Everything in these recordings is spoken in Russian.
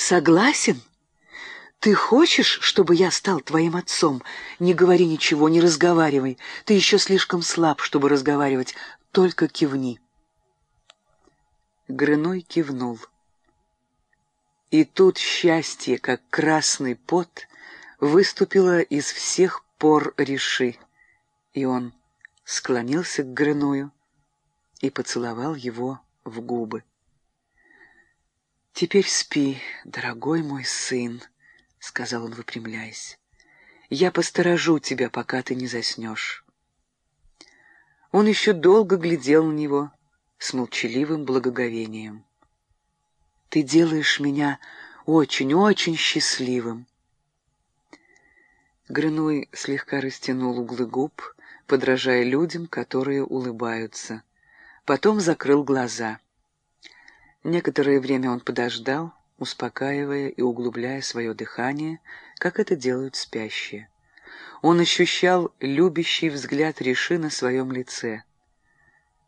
согласен? Ты хочешь, чтобы я стал твоим отцом? Не говори ничего, не разговаривай. Ты еще слишком слаб, чтобы разговаривать. Только кивни. Грыной кивнул. И тут счастье, как красный пот, выступило из всех пор реши, и он склонился к Грыную и поцеловал его в губы. «Теперь спи, дорогой мой сын», — сказал он, выпрямляясь. «Я посторожу тебя, пока ты не заснешь». Он еще долго глядел на него с молчаливым благоговением. «Ты делаешь меня очень-очень счастливым». Грыной слегка растянул углы губ, подражая людям, которые улыбаются. Потом закрыл глаза. Некоторое время он подождал, успокаивая и углубляя свое дыхание, как это делают спящие. Он ощущал любящий взгляд Риши на своем лице.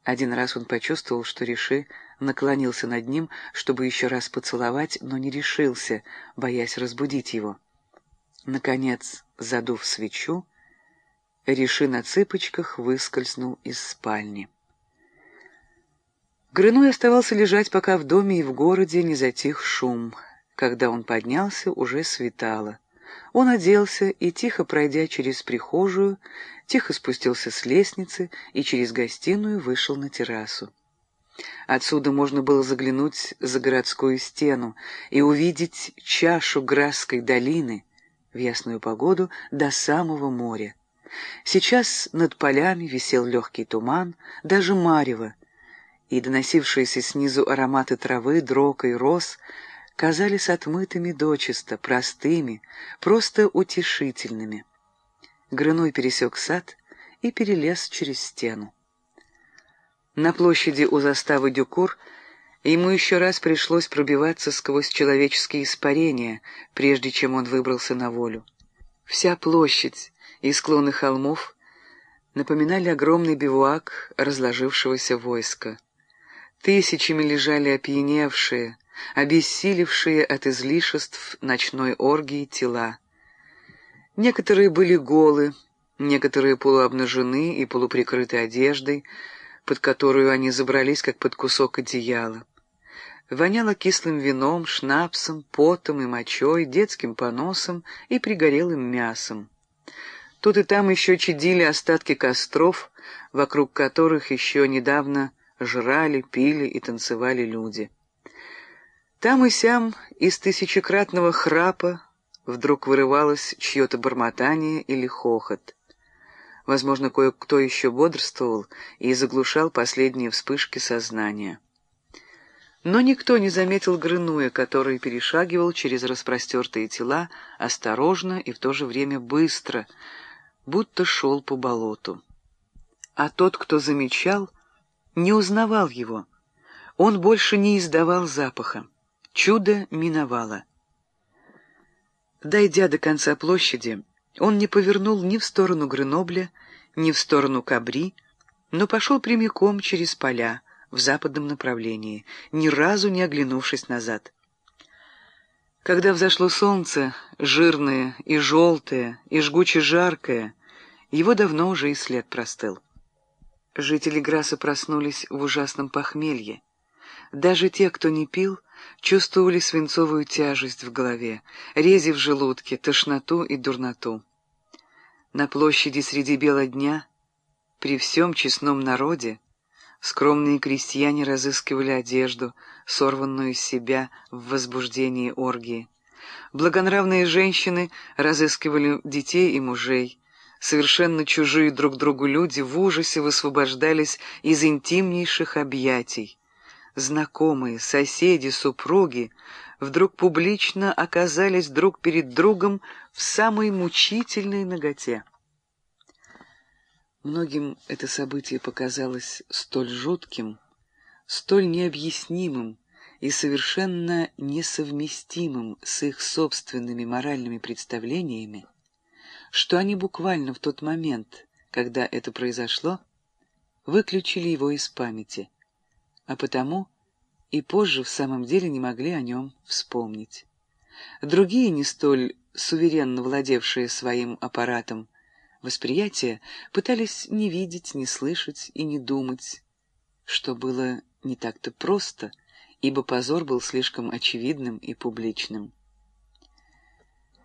Один раз он почувствовал, что Риши наклонился над ним, чтобы еще раз поцеловать, но не решился, боясь разбудить его. Наконец, задув свечу, Риши на цыпочках выскользнул из спальни. Грыной оставался лежать, пока в доме и в городе не затих шум. Когда он поднялся, уже светало. Он оделся и, тихо пройдя через прихожую, тихо спустился с лестницы и через гостиную вышел на террасу. Отсюда можно было заглянуть за городскую стену и увидеть чашу Грасской долины в ясную погоду до самого моря. Сейчас над полями висел легкий туман, даже марево, и доносившиеся снизу ароматы травы, дрока и роз казались отмытыми дочисто, простыми, просто утешительными. Грыной пересек сад и перелез через стену. На площади у заставы Дюкур ему еще раз пришлось пробиваться сквозь человеческие испарения, прежде чем он выбрался на волю. Вся площадь, и склоны холмов напоминали огромный бивуак разложившегося войска. Тысячами лежали опьяневшие, обессилевшие от излишеств ночной оргии тела. Некоторые были голы, некоторые полуобнажены и полуприкрыты одеждой, под которую они забрались, как под кусок одеяла. Воняло кислым вином, шнапсом, потом и мочой, детским поносом и пригорелым мясом. Тут и там еще чадили остатки костров, вокруг которых еще недавно жрали, пили и танцевали люди. Там и сям из тысячекратного храпа вдруг вырывалось чье-то бормотание или хохот. Возможно, кое-кто еще бодрствовал и заглушал последние вспышки сознания. Но никто не заметил Грынуя, который перешагивал через распростертые тела осторожно и в то же время быстро — будто шел по болоту. А тот, кто замечал, не узнавал его. Он больше не издавал запаха. Чудо миновало. Дойдя до конца площади, он не повернул ни в сторону Гренобля, ни в сторону Кабри, но пошел прямиком через поля в западном направлении, ни разу не оглянувшись назад. Когда взошло солнце, жирное и желтое, и жгуче жаркое, его давно уже и след простыл. Жители Граса проснулись в ужасном похмелье. Даже те, кто не пил, чувствовали свинцовую тяжесть в голове, рези в желудке, тошноту и дурноту. На площади среди бела дня, при всем честном народе, Скромные крестьяне разыскивали одежду, сорванную из себя в возбуждении оргии. Благонравные женщины разыскивали детей и мужей. Совершенно чужие друг другу люди в ужасе высвобождались из интимнейших объятий. Знакомые, соседи, супруги вдруг публично оказались друг перед другом в самой мучительной наготе. Многим это событие показалось столь жутким, столь необъяснимым и совершенно несовместимым с их собственными моральными представлениями, что они буквально в тот момент, когда это произошло, выключили его из памяти, а потому и позже в самом деле не могли о нем вспомнить. Другие, не столь суверенно владевшие своим аппаратом восприятия, пытались не видеть, не слышать и не думать, что было не так-то просто, ибо позор был слишком очевидным и публичным.